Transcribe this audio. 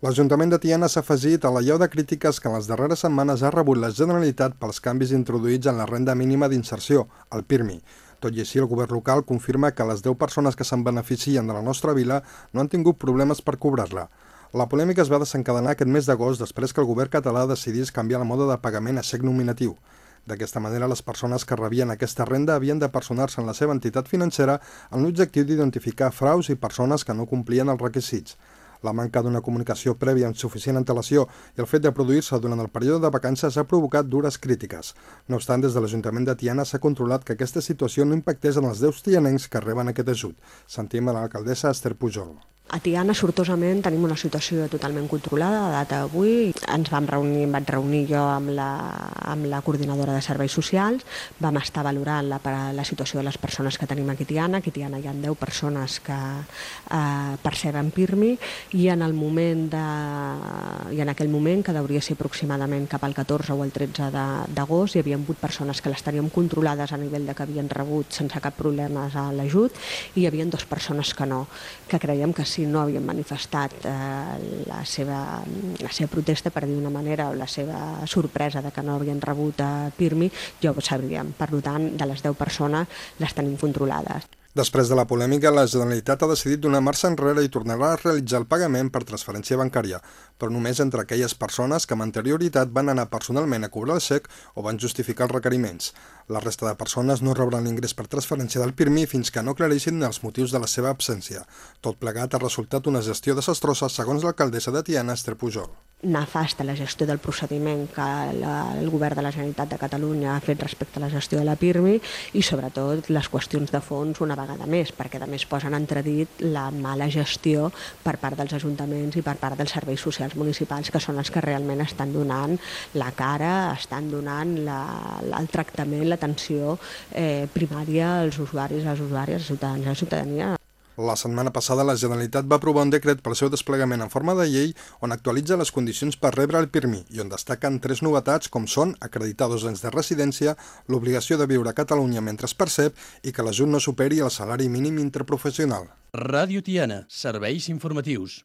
L'Ajuntament de Tiana s'ha afegit a la lleu de crítiques que en les darreres setmanes ha rebut la Generalitat pels canvis introduïts en la renda mínima d'inserció, el PIRMI. Tot i així, el govern local confirma que les 10 persones que se'n beneficien de la nostra vila no han tingut problemes per cobrar-la. La polèmica es va desencadenar aquest mes d'agost després que el govern català decidís canviar el mode de pagament a sec nominatiu. D'aquesta manera, les persones que rebien aquesta renda havien de personar-se en la seva entitat financera amb l'objectiu d'identificar fraus i persones que no complien els requisits. La manca d'una comunicació prèvia amb suficient antelació i el fet de produir-se durant el període de vacances ha provocat dures crítiques. No obstant, des de l'Ajuntament de Tiana s'ha controlat que aquesta situació no impactés en els 10 tianencs que reben aquest ajut. Sentim a l'alcaldessa Esther Pujol. A Tiana, sortosament, tenim una situació totalment controlada. A data d'avui ens vam reunir, em vaig reunir jo amb la, amb la coordinadora de serveis socials, vam estar valorant la, la situació de les persones que tenim aquí a Tiana. Aquí a Tiana hi ha 10 persones que eh, perceben PIRMI i en el moment de, i en aquell moment, que hauria ser aproximadament cap al 14 o el 13 d'agost, hi havia 8 persones que les teníem controlades a nivell de que havien rebut sense cap problema a l'ajut i hi havia dues persones que no, que creiem que si no havien manifestat eh, la, seva, la seva protesta, per dir d'una manera, o la seva sorpresa de que no havien rebut a eh, PIRMI, ja ho sabríem. Per tant, de les 10 persones les tenim controlades. Després de la polèmica, la Generalitat ha decidit donar marxa enrere i tornarà a realitzar el pagament per transferència bancària, però només entre aquelles persones que amb anterioritat van anar personalment a cobrar el xec o van justificar els requeriments. La resta de persones no rebran l'ingrés per transferència del PIRMI fins que no aclareixin els motius de la seva absència. Tot plegat ha resultat una gestió desastrosa, segons l'alcaldessa de Tiana, Esther Pujol nefasta la gestió del procediment que la, el govern de la Generalitat de Catalunya ha fet respecte a la gestió de la PIRMI i sobretot les qüestions de fons una vegada més, perquè a més posen entredit la mala gestió per part dels ajuntaments i per part dels serveis socials municipals que són els que realment estan donant la cara, estan donant la, el tractament, l'atenció eh, primària als usuaris, als usuàries, als ciutadans, a la ciutadania la setmana passada la Generalitat va aprovar un decret pel seu desplegament en forma de llei on actualitza les condicions per rebre el PIRMI i on destaquen tres novetats com són acreditar dos anys de residència, l'obligació de viure a Catalunya mentre es percep i que l'ajut no superi el salari mínim interprofessional. Ràdio Tiana, serveis informatius.